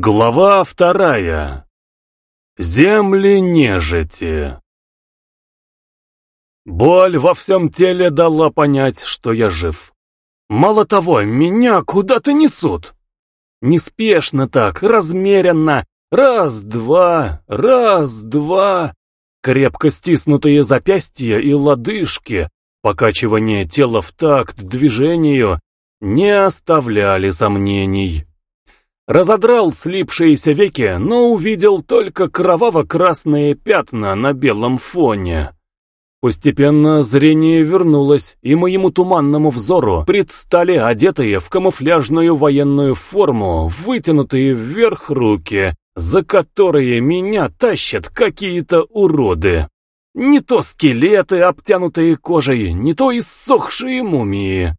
Глава вторая. Земли нежити. Боль во всем теле дала понять, что я жив. Мало того, меня куда-то несут. Неспешно так, размеренно. Раз-два, раз-два. Крепко стиснутые запястья и лодыжки, покачивание тела в такт движению, не оставляли сомнений. Разодрал слипшиеся веки, но увидел только кроваво-красные пятна на белом фоне. Постепенно зрение вернулось, и моему туманному взору предстали одетые в камуфляжную военную форму, вытянутые вверх руки, за которые меня тащат какие-то уроды. Не то скелеты, обтянутые кожей, не то иссохшие мумии.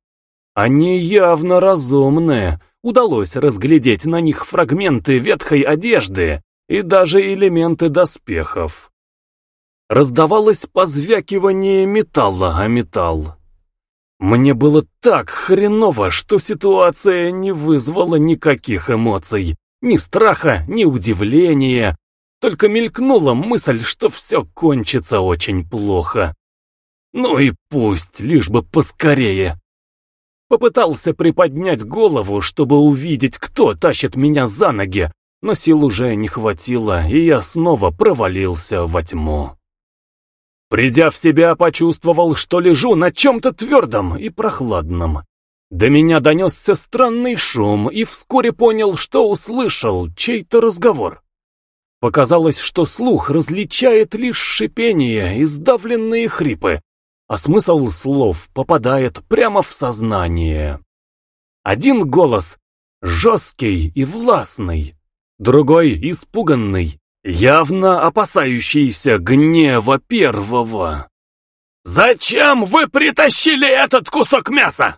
Они явно разумные, удалось разглядеть на них фрагменты ветхой одежды и даже элементы доспехов. Раздавалось позвякивание металла о металл. Мне было так хреново, что ситуация не вызвала никаких эмоций, ни страха, ни удивления, только мелькнула мысль, что все кончится очень плохо. Ну и пусть, лишь бы поскорее. Попытался приподнять голову, чтобы увидеть, кто тащит меня за ноги, но сил уже не хватило, и я снова провалился во тьму. Придя в себя, почувствовал, что лежу на чем-то твердом и прохладном. До меня донесся странный шум, и вскоре понял, что услышал чей-то разговор. Показалось, что слух различает лишь шипение и сдавленные хрипы, а смысл слов попадает прямо в сознание. Один голос жесткий и властный, другой испуганный, явно опасающийся гнева первого. «Зачем вы притащили этот кусок мяса?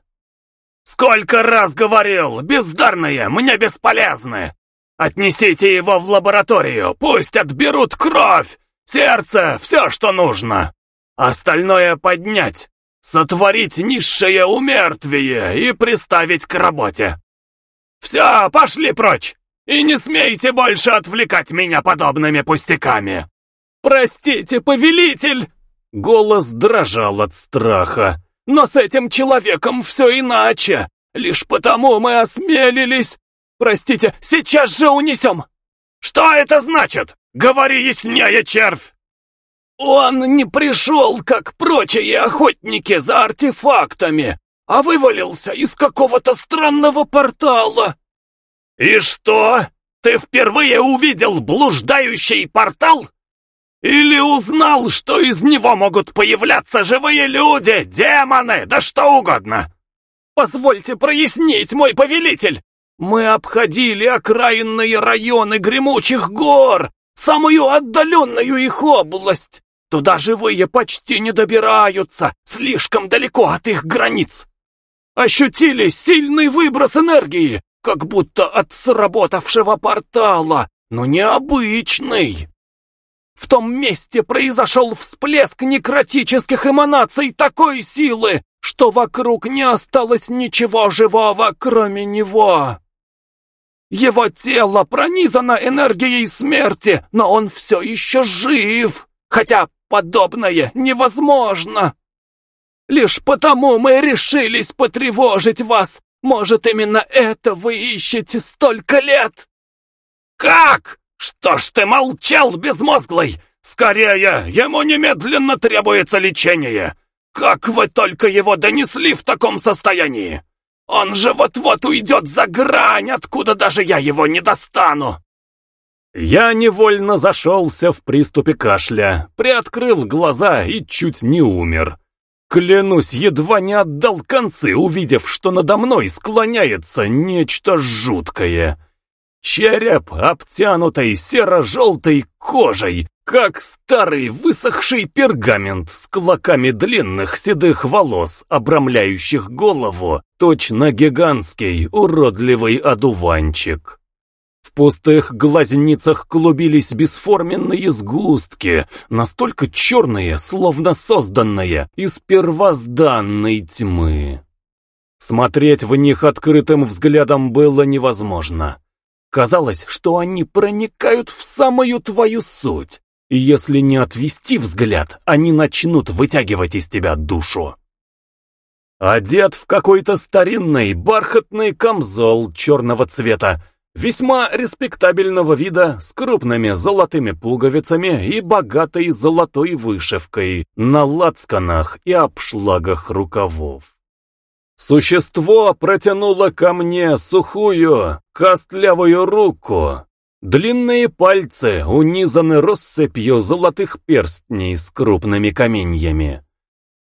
Сколько раз говорил, бездарные, мне бесполезны! Отнесите его в лабораторию, пусть отберут кровь, сердце, все, что нужно!» Остальное поднять, сотворить низшее умертвие и приставить к работе. Все, пошли прочь, и не смейте больше отвлекать меня подобными пустяками. Простите, повелитель! Голос дрожал от страха. Но с этим человеком все иначе. Лишь потому мы осмелились. Простите, сейчас же унесем. Что это значит? Говори яснее, червь! «Он не пришел, как прочие охотники за артефактами, а вывалился из какого-то странного портала». «И что? Ты впервые увидел блуждающий портал? Или узнал, что из него могут появляться живые люди, демоны, да что угодно?» «Позвольте прояснить, мой повелитель. Мы обходили окраинные районы гремучих гор, самую отдаленную их область. Туда живые почти не добираются, слишком далеко от их границ. Ощутили сильный выброс энергии, как будто от сработавшего портала, но необычный. В том месте произошел всплеск некротических эманаций такой силы, что вокруг не осталось ничего живого, кроме него. Его тело пронизано энергией смерти, но он все еще жив, хотя Подобное невозможно! Лишь потому мы решились потревожить вас. Может, именно это вы ищете столько лет? Как? Что ж ты молчал, безмозглый? Скорее, ему немедленно требуется лечение. Как вы только его донесли в таком состоянии? Он же вот-вот уйдет за грань, откуда даже я его не достану. Я невольно зашелся в приступе кашля, приоткрыл глаза и чуть не умер. Клянусь, едва не отдал концы, увидев, что надо мной склоняется нечто жуткое. Череп, обтянутый серо-желтой кожей, как старый высохший пергамент с клоками длинных седых волос, обрамляющих голову, точно гигантский уродливый одуванчик. В пустых глазницах клубились бесформенные сгустки, настолько черные, словно созданные из первозданной тьмы. Смотреть в них открытым взглядом было невозможно. Казалось, что они проникают в самую твою суть, и если не отвести взгляд, они начнут вытягивать из тебя душу. Одет в какой-то старинный бархатный камзол черного цвета, весьма респектабельного вида, с крупными золотыми пуговицами и богатой золотой вышивкой на лацканах и обшлагах рукавов. Существо протянуло ко мне сухую, костлявую руку. Длинные пальцы унизаны россыпью золотых перстней с крупными каменьями.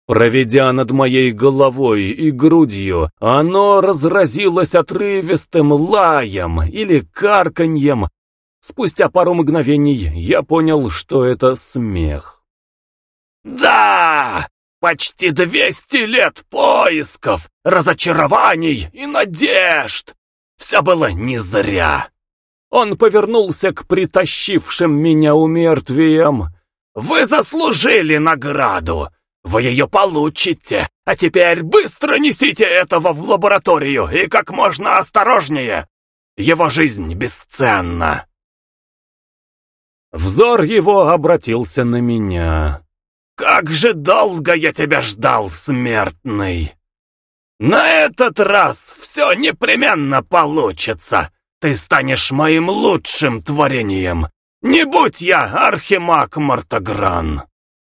Проведя над моей головой и грудью, оно разразилось отрывистым лаем или карканьем. Спустя пару мгновений я понял, что это смех. «Да! Почти двести лет поисков, разочарований и надежд! Все было не зря!» Он повернулся к притащившим меня умертвиям. «Вы заслужили награду! Вы ее получите! А теперь быстро несите этого в лабораторию и как можно осторожнее! Его жизнь бесценна!» Взор его обратился на меня. «Как же долго я тебя ждал, смертный! На этот раз все непременно получится! Ты станешь моим лучшим творением! Не будь я архимаг Мартагран!»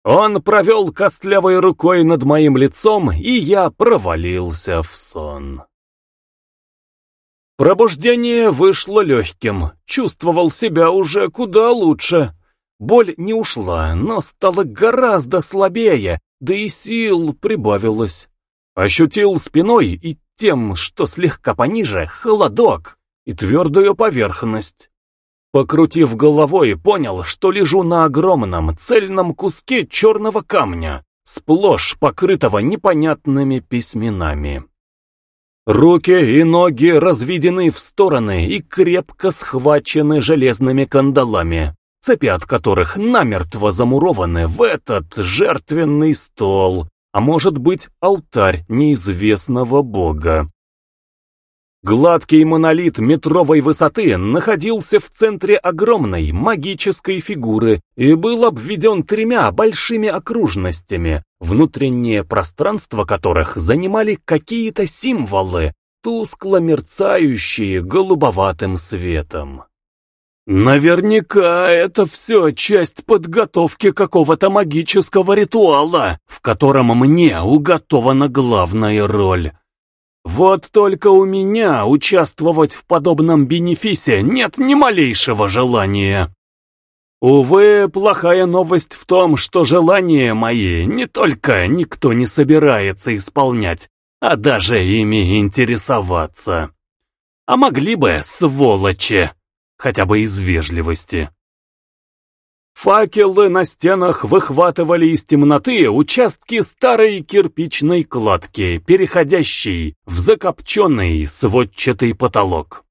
Он провел костлявой рукой над моим лицом, и я провалился в сон. Пробуждение вышло легким, чувствовал себя уже куда лучше. Боль не ушла, но стала гораздо слабее, да и сил прибавилось. Ощутил спиной и тем, что слегка пониже, холодок и твердую поверхность. Покрутив головой, понял, что лежу на огромном цельном куске черного камня, сплошь покрытого непонятными письменами. Руки и ноги разведены в стороны и крепко схвачены железными кандалами цепи от которых намертво замурованы в этот жертвенный стол, а может быть алтарь неизвестного бога. Гладкий монолит метровой высоты находился в центре огромной магической фигуры и был обведен тремя большими окружностями, внутреннее пространство которых занимали какие-то символы, тускло мерцающие голубоватым светом. Наверняка это все часть подготовки какого-то магического ритуала, в котором мне уготована главная роль. Вот только у меня участвовать в подобном бенефисе нет ни малейшего желания. Увы, плохая новость в том, что желания мои не только никто не собирается исполнять, а даже ими интересоваться. А могли бы, сволочи хотя бы из вежливости. Факелы на стенах выхватывали из темноты участки старой кирпичной кладки, переходящей в закопченный сводчатый потолок.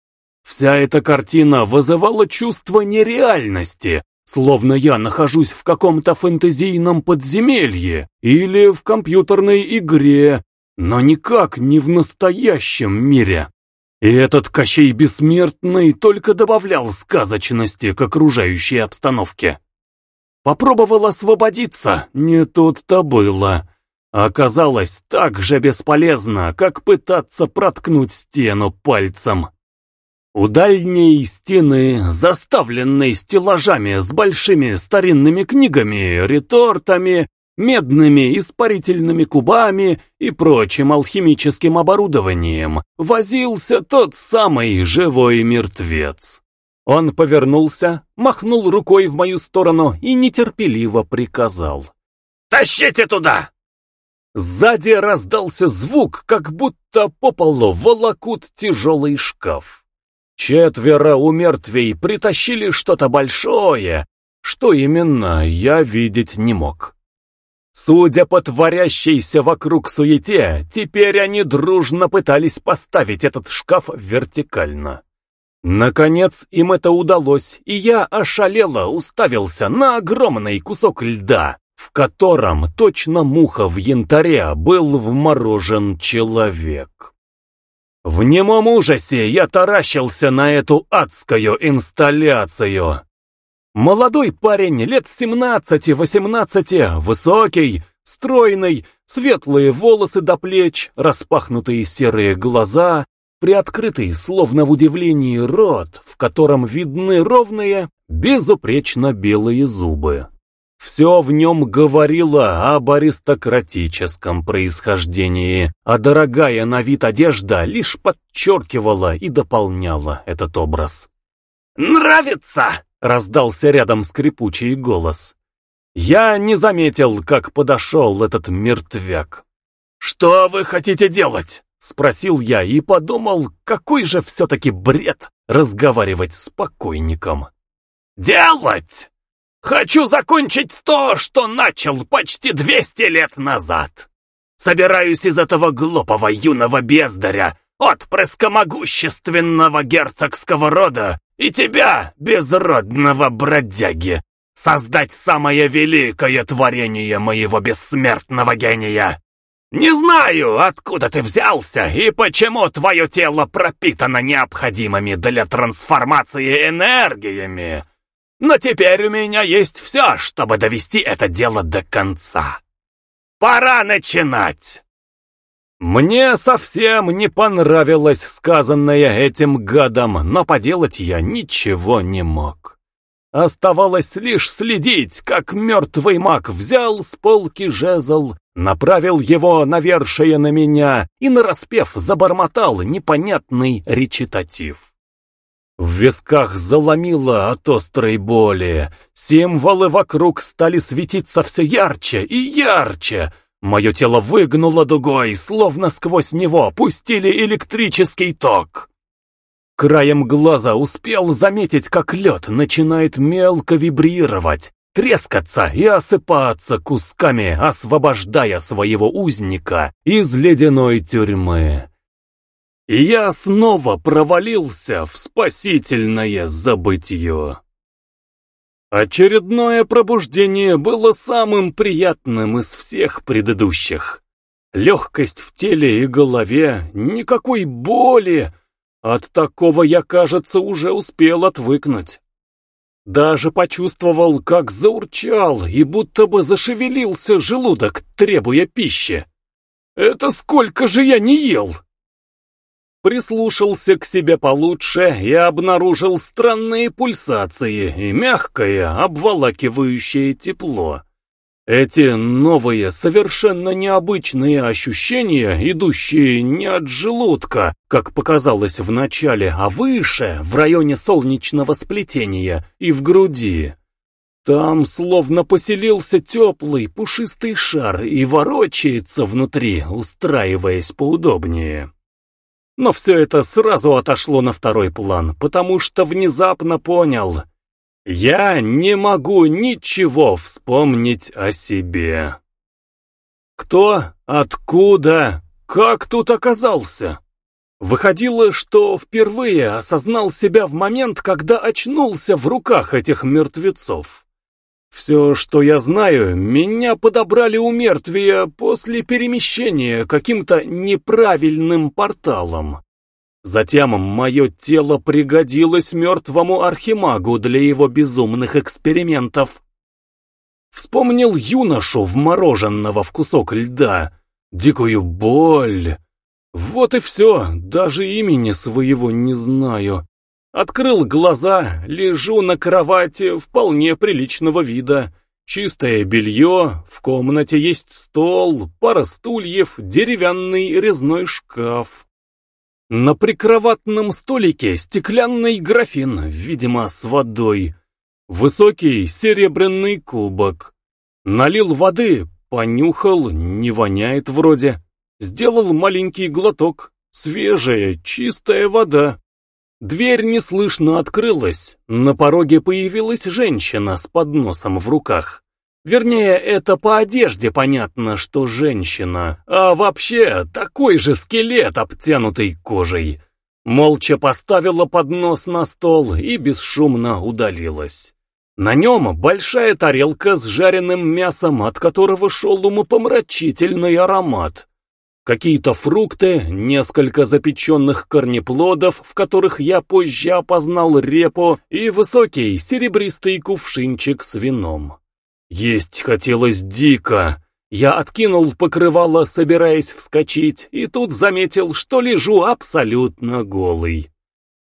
Вся эта картина вызывала чувство нереальности, словно я нахожусь в каком-то фэнтезийном подземелье или в компьютерной игре, но никак не в настоящем мире. И этот Кощей Бессмертный только добавлял сказочности к окружающей обстановке. Попробовал освободиться, не тут-то было. Оказалось так же бесполезно, как пытаться проткнуть стену пальцем. У дальней стены, заставленной стеллажами с большими старинными книгами, ретортами медными испарительными кубами и прочим алхимическим оборудованием возился тот самый живой мертвец. Он повернулся, махнул рукой в мою сторону и нетерпеливо приказал. «Тащите туда!» Сзади раздался звук, как будто по полу волокут тяжелый шкаф. Четверо у мертвей притащили что-то большое, что именно я видеть не мог. Судя по творящейся вокруг суете, теперь они дружно пытались поставить этот шкаф вертикально. Наконец им это удалось, и я ошалело уставился на огромный кусок льда, в котором точно муха в янтаре был вморожен человек. В немом ужасе я таращился на эту адскую инсталляцию. Молодой парень, лет 17-18, высокий, стройный, светлые волосы до плеч, распахнутые серые глаза, приоткрытый, словно в удивлении, рот, в котором видны ровные, безупречно белые зубы. Все в нем говорило об аристократическом происхождении, а дорогая на вид одежда лишь подчеркивала и дополняла этот образ. «Нравится!» — раздался рядом скрипучий голос. Я не заметил, как подошел этот мертвяк. «Что вы хотите делать?» — спросил я и подумал, какой же все-таки бред разговаривать с покойником. «Делать!» Хочу закончить то, что начал почти 200 лет назад. Собираюсь из этого глупого юного бездаря, отпрыска могущественного герцогского рода, и тебя, безродного бродяги, создать самое великое творение моего бессмертного гения. Не знаю, откуда ты взялся и почему твое тело пропитано необходимыми для трансформации энергиями, но теперь у меня есть все, чтобы довести это дело до конца. Пора начинать!» Мне совсем не понравилось сказанное этим гадом, но поделать я ничего не мог. Оставалось лишь следить, как мертвый маг взял с полки жезл, направил его навершие на меня и, нараспев, забормотал непонятный речитатив. В висках заломило от острой боли. Символы вокруг стали светиться все ярче и ярче. Мое тело выгнуло дугой, словно сквозь него пустили электрический ток. Краем глаза успел заметить, как лед начинает мелко вибрировать, трескаться и осыпаться кусками, освобождая своего узника из ледяной тюрьмы. И я снова провалился в спасительное забытье. Очередное пробуждение было самым приятным из всех предыдущих. Легкость в теле и голове, никакой боли. От такого я, кажется, уже успел отвыкнуть. Даже почувствовал, как заурчал и будто бы зашевелился желудок, требуя пищи. Это сколько же я не ел! прислушался к себе получше и обнаружил странные пульсации и мягкое, обволакивающее тепло. Эти новые, совершенно необычные ощущения, идущие не от желудка, как показалось в начале, а выше, в районе солнечного сплетения и в груди. Там словно поселился теплый, пушистый шар и ворочается внутри, устраиваясь поудобнее. Но все это сразу отошло на второй план, потому что внезапно понял. Я не могу ничего вспомнить о себе. Кто, откуда, как тут оказался? Выходило, что впервые осознал себя в момент, когда очнулся в руках этих мертвецов. Все, что я знаю, меня подобрали у мертвия после перемещения каким-то неправильным порталом. Затем мое тело пригодилось мертвому архимагу для его безумных экспериментов. Вспомнил юношу, вмороженного в кусок льда, дикую боль. Вот и все, даже имени своего не знаю. Открыл глаза, лежу на кровати вполне приличного вида. Чистое белье, в комнате есть стол, пара стульев, деревянный резной шкаф. На прикроватном столике стеклянный графин, видимо, с водой. Высокий серебряный кубок. Налил воды, понюхал, не воняет вроде. Сделал маленький глоток. Свежая, чистая вода. Дверь неслышно открылась, на пороге появилась женщина с подносом в руках. Вернее, это по одежде понятно, что женщина, а вообще такой же скелет, обтянутый кожей. Молча поставила поднос на стол и бесшумно удалилась. На нем большая тарелка с жареным мясом, от которого шел умопомрачительный аромат. Какие-то фрукты, несколько запеченных корнеплодов, в которых я позже опознал репу, и высокий серебристый кувшинчик с вином. Есть хотелось дико. Я откинул покрывало, собираясь вскочить, и тут заметил, что лежу абсолютно голый.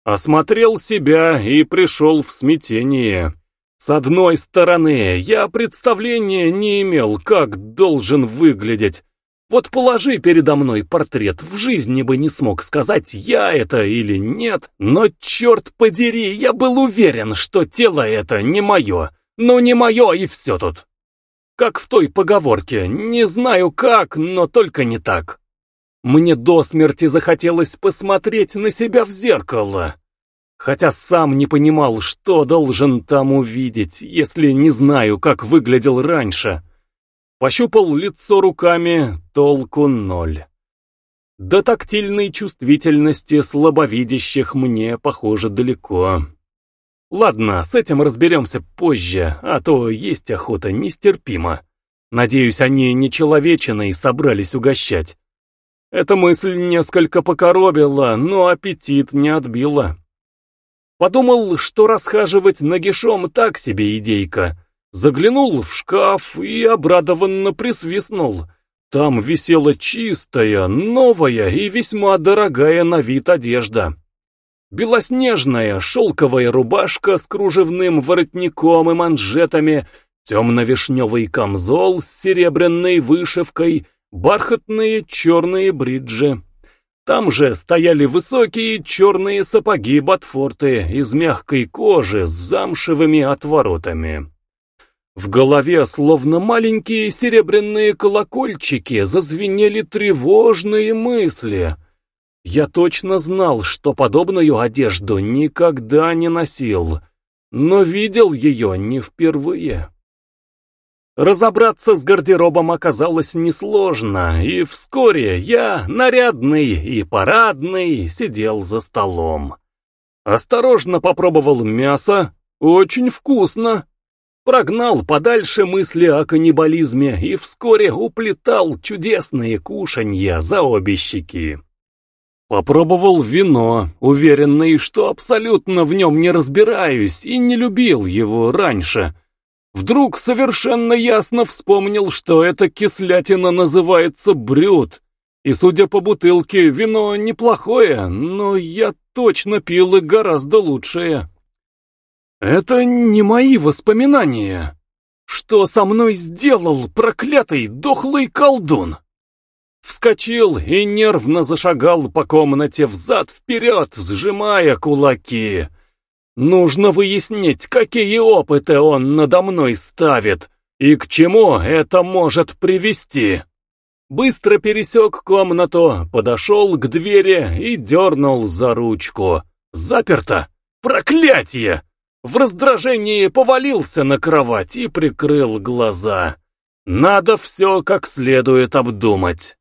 Осмотрел себя и пришел в смятение. С одной стороны, я представления не имел, как должен выглядеть. Вот положи передо мной портрет, в жизни бы не смог сказать, я это или нет, но черт подери, я был уверен, что тело это не мое. Ну не мое и все тут. Как в той поговорке, не знаю как, но только не так. Мне до смерти захотелось посмотреть на себя в зеркало хотя сам не понимал, что должен там увидеть, если не знаю, как выглядел раньше. Пощупал лицо руками, толку ноль. До тактильной чувствительности слабовидящих мне, похоже, далеко. Ладно, с этим разберемся позже, а то есть охота нестерпимо. Надеюсь, они не человечиной собрались угощать. Эта мысль несколько покоробила, но аппетит не отбила. Подумал, что расхаживать нагишом так себе идейка. Заглянул в шкаф и обрадованно присвистнул. Там висела чистая, новая и весьма дорогая на вид одежда. Белоснежная шелковая рубашка с кружевным воротником и манжетами, темно-вишневый камзол с серебряной вышивкой, бархатные черные бриджи. Там же стояли высокие черные сапоги-ботфорты из мягкой кожи с замшевыми отворотами. В голове, словно маленькие серебряные колокольчики, зазвенели тревожные мысли. Я точно знал, что подобную одежду никогда не носил, но видел ее не впервые. Разобраться с гардеробом оказалось несложно, и вскоре я, нарядный и парадный, сидел за столом. Осторожно попробовал мясо, очень вкусно. Прогнал подальше мысли о каннибализме и вскоре уплетал чудесные кушанья за обе щеки. Попробовал вино, уверенный, что абсолютно в нем не разбираюсь и не любил его раньше, Вдруг совершенно ясно вспомнил, что эта кислятина называется брют. И, судя по бутылке, вино неплохое, но я точно пил и гораздо лучшее. Это не мои воспоминания. Что со мной сделал проклятый дохлый колдун? Вскочил и нервно зашагал по комнате взад-вперед, сжимая кулаки. Нужно выяснить, какие опыты он надо мной ставит и к чему это может привести. Быстро пересек комнату, подошел к двери и дернул за ручку. Заперто! Проклятие! В раздражении повалился на кровать и прикрыл глаза. Надо все как следует обдумать.